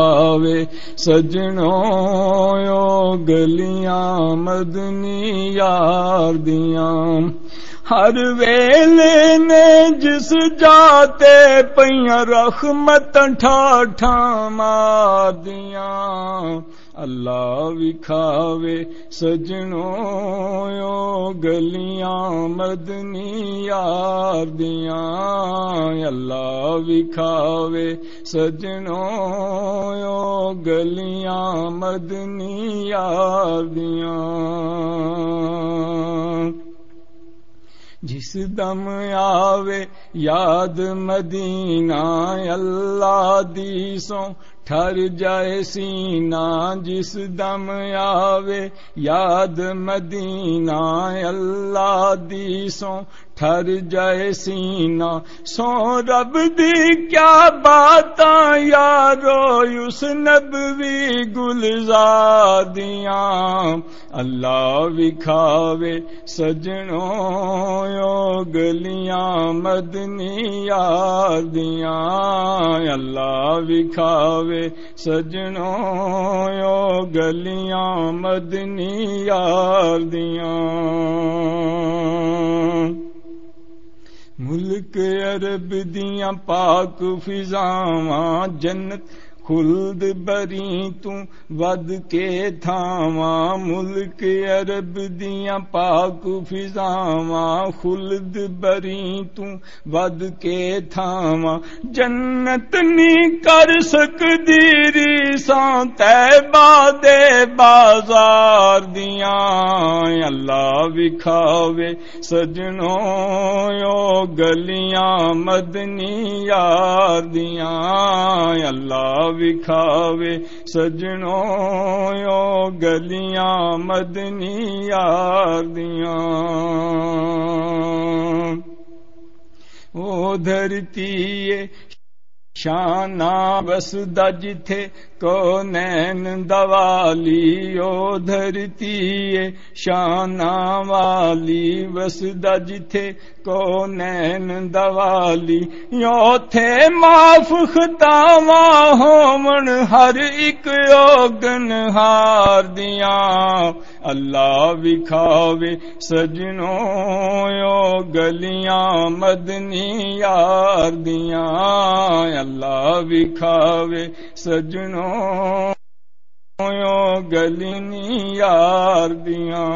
آوے سجنوں گلیاں مدنی یار دیاں۔ ہر ویلے نے جس جاتے پیاں رحمت ٹھاٹھا مار دیاں۔ اللہ وکھاوے سجنوں گلیاں مدنی یار دیاں اللہ وکھاوے سجنوں گلیاں مدنی یار دیاں جس دم آوے یاد مدینہ، اللہ دیسوں ٹھر جائے سینا جس دم آوے یاد مدینہ اللہ دیسوں ٹھر جائے سینا سو رب دی کیا بات یارو اس نبوی گلزار دیا اللہ وکھاوے سجنوں گلیاں مدنی یار دیا اللہ وکھاوے سجنوں گلیاں مدنی یار ملک عرب دیاں پاک فضاواں، جنت خلد بری تو ود کے تھاواں ملک عرب دیاں پاک فضاواں خلد بری تو ود کے تھاواں جنت نی کر سکدی ریساں تیبا دے بازار دیاں اللہ وکھاوے سجنوں یو گلیاں مدنی یار دیاں اللہ وکھاوے سجنوں یو گلیاں مدنی یار دیاں۔ او دھرتی شانہ بس دج تھے کو نین دوالی، او دھرتی شانہ والی بس دج تھے کو نین دوالی۔ یو تھے معاف خطاوا ہومن، ہر ایک یوگن ہار دیاں۔ اللہ وکھاوے سجنوں یو گلیاں، مدنی یار دیاں۔ اللہ وکھاوے سجنوں گلنی یار دیاں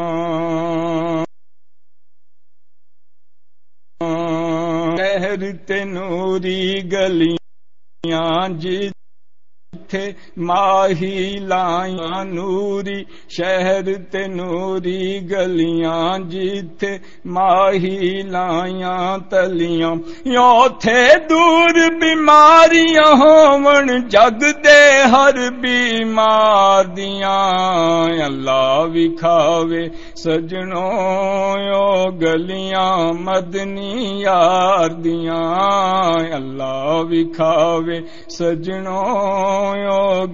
شہر تنوری گلیاں جی تھے ماہی لائیاں نوری شہر تے نوری گلیاں جیتے ماہی لائیاں تلیاں یو تھے دور بیماریاں ہون جگ دے ہر بیمار دیاں اللہ وکھاوے سجنوں یو گلیاں مدنی یار دیاں اللہ وکھاوے سجنوں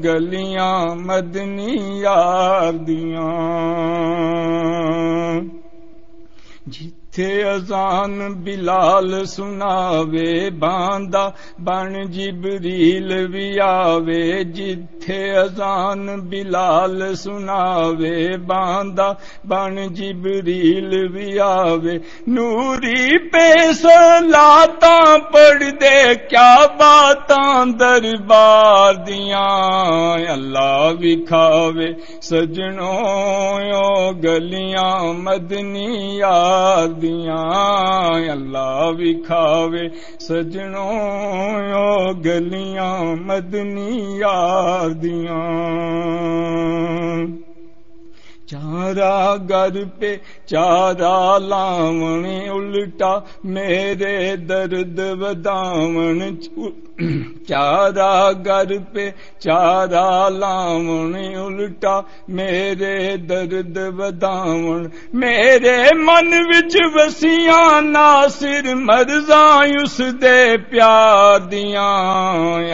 گلیاں مدنی یار دیاں۔ جتھے ازان بلال سناوے، باندہ بن جبریل بھی آوے۔ جتھے ازان بلال سناوے، باندہ بن جبریل بھی آوے۔ نوری پیس لاتا پڑھ دے، کیا باتاں دربار دیاں۔ اللہ وکھاوے سجنوں گلیاں، مدنی یار دیاں اللہ وکھاوے سجنوں گلیاں مدنی یار دیاں۔ چارا گر پہ چارا لاون الٹا، میرے درد وداون چارا گر پہ چارا لاون الٹا، میرے درد وداون، میرے من وچ وسیاں، ناصر مرزا اس دے پیار دیاں،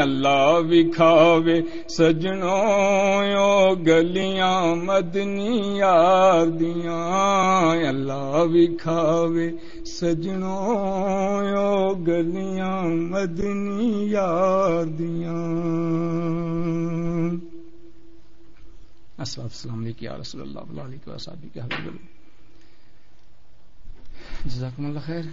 اللہ وکھاوے سجنوں گلیاں مدنی یار دیاں، اللہ وکھاوے، سجنوں گلیاں، مدنی یار دیاں۔ السلام السلام علیکم یا رسول اللہ علیہ وسلم کے حبیب جزاکم اللہ خیر۔